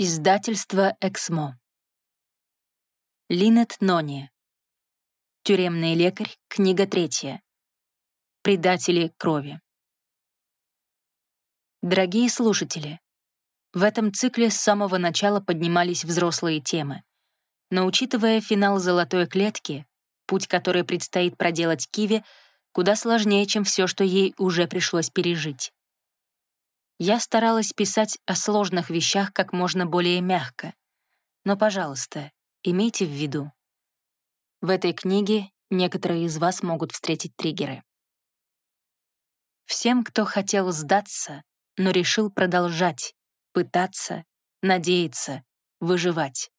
Издательство «Эксмо». Линет Нони. Тюремный лекарь. Книга третья. Предатели крови. Дорогие слушатели, в этом цикле с самого начала поднимались взрослые темы. Но учитывая финал «Золотой клетки», путь, который предстоит проделать Киви, куда сложнее, чем все, что ей уже пришлось пережить. Я старалась писать о сложных вещах как можно более мягко. Но, пожалуйста, имейте в виду. В этой книге некоторые из вас могут встретить триггеры. Всем, кто хотел сдаться, но решил продолжать, пытаться, надеяться, выживать.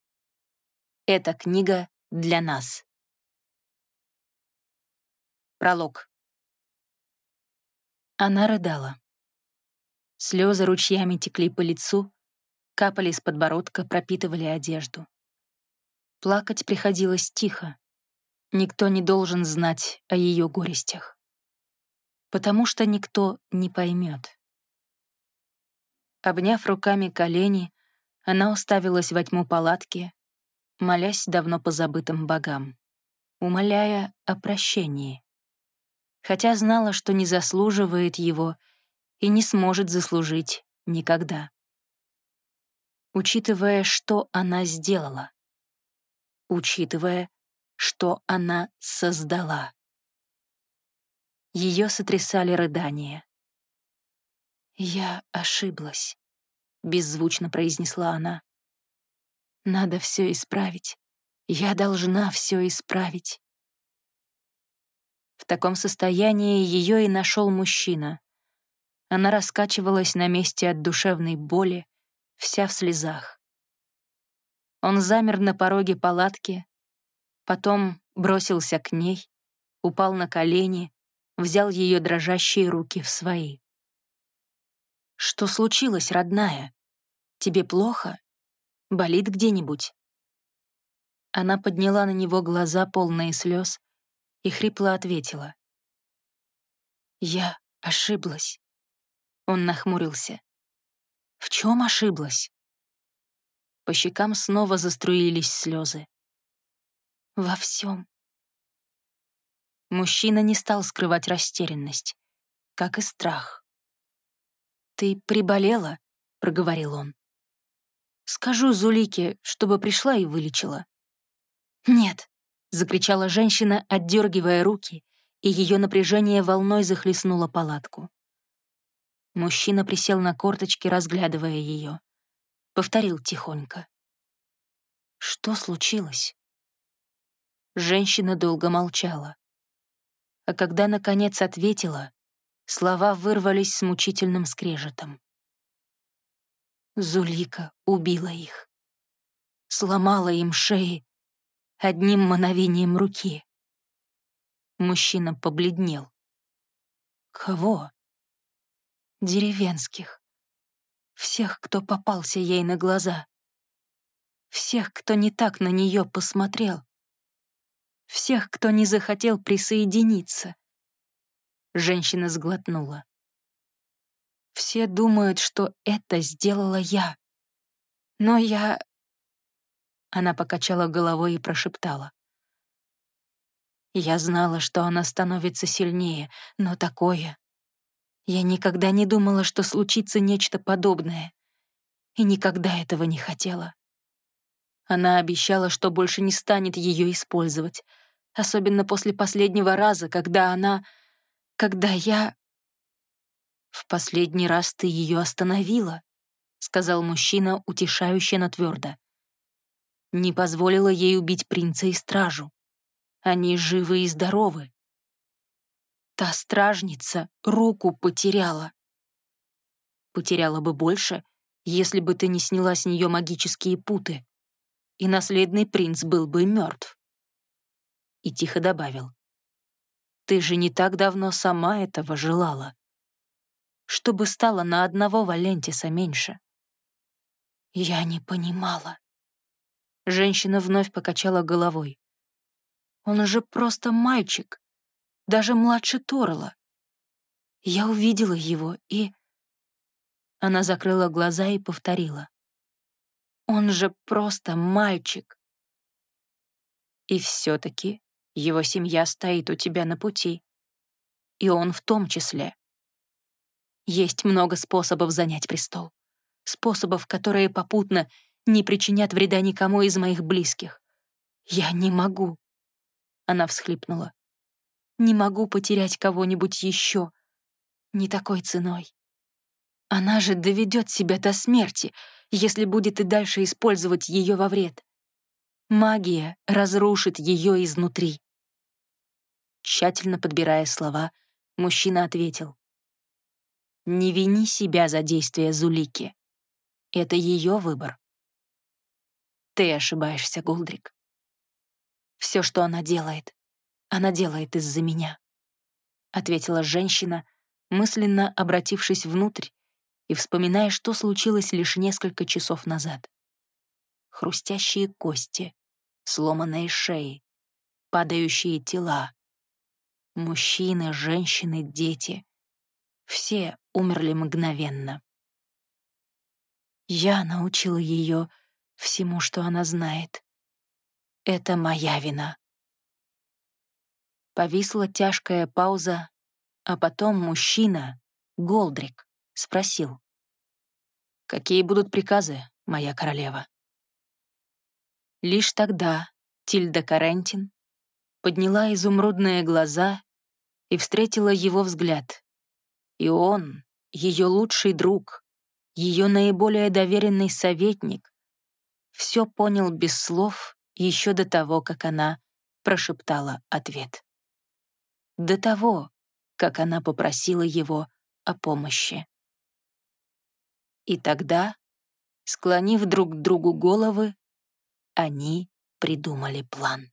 Эта книга для нас. Пролог. Она рыдала. Слезы ручьями текли по лицу, капали с подбородка, пропитывали одежду. Плакать приходилось тихо. Никто не должен знать о ее горестях. Потому что никто не поймет. Обняв руками колени, она уставилась во тьму палатки, молясь давно позабытым богам, умоляя о прощении. Хотя знала, что не заслуживает его — и не сможет заслужить никогда. Учитывая, что она сделала. Учитывая, что она создала. Ее сотрясали рыдания. «Я ошиблась», — беззвучно произнесла она. «Надо все исправить. Я должна все исправить». В таком состоянии ее и нашел мужчина, она раскачивалась на месте от душевной боли, вся в слезах. Он замер на пороге палатки, потом бросился к ней, упал на колени, взял ее дрожащие руки в свои. «Что случилось, родная? Тебе плохо? Болит где-нибудь?» Она подняла на него глаза, полные слез, и хрипло ответила. «Я ошиблась. Он нахмурился. В чем ошиблась? По щекам снова заструились слезы. Во всем. Мужчина не стал скрывать растерянность, как и страх. «Ты приболела?» — проговорил он. «Скажу Зулике, чтобы пришла и вылечила». «Нет», — закричала женщина, отдергивая руки, и ее напряжение волной захлестнуло палатку. Мужчина присел на корточки, разглядывая ее. Повторил тихонько. «Что случилось?» Женщина долго молчала. А когда, наконец, ответила, слова вырвались с мучительным скрежетом. Зулика убила их. Сломала им шеи одним мановением руки. Мужчина побледнел. «Кого?» Деревенских. Всех, кто попался ей на глаза. Всех, кто не так на нее посмотрел. Всех, кто не захотел присоединиться. Женщина сглотнула. Все думают, что это сделала я. Но я... Она покачала головой и прошептала. Я знала, что она становится сильнее, но такое я никогда не думала, что случится нечто подобное. И никогда этого не хотела. Она обещала, что больше не станет ее использовать, особенно после последнего раза, когда она... когда я... «В последний раз ты ее остановила», — сказал мужчина, утешающе, но твердо. «Не позволила ей убить принца и стражу. Они живы и здоровы. Та стражница руку потеряла. Потеряла бы больше, если бы ты не сняла с нее магические путы, и наследный принц был бы мертв. И тихо добавил. Ты же не так давно сама этого желала. Чтобы стало на одного Валентиса меньше. Я не понимала. Женщина вновь покачала головой. Он же просто мальчик даже младше Торла. Я увидела его и... Она закрыла глаза и повторила. Он же просто мальчик. И все-таки его семья стоит у тебя на пути. И он в том числе. Есть много способов занять престол. Способов, которые попутно не причинят вреда никому из моих близких. Я не могу. Она всхлипнула. Не могу потерять кого-нибудь еще. Не такой ценой. Она же доведет себя до смерти, если будет и дальше использовать ее во вред. Магия разрушит ее изнутри. Тщательно подбирая слова, мужчина ответил. «Не вини себя за действия Зулики. Это ее выбор». «Ты ошибаешься, Голдрик. Все, что она делает, она делает из-за меня», — ответила женщина, мысленно обратившись внутрь и вспоминая, что случилось лишь несколько часов назад. Хрустящие кости, сломанные шеи, падающие тела. Мужчины, женщины, дети. Все умерли мгновенно. Я научила ее всему, что она знает. Это моя вина. Повисла тяжкая пауза, а потом мужчина, Голдрик, спросил. «Какие будут приказы, моя королева?» Лишь тогда Тильда Карентин подняла изумрудные глаза и встретила его взгляд. И он, ее лучший друг, ее наиболее доверенный советник, все понял без слов еще до того, как она прошептала ответ. До того, как она попросила его о помощи. И тогда, склонив друг к другу головы, они придумали план.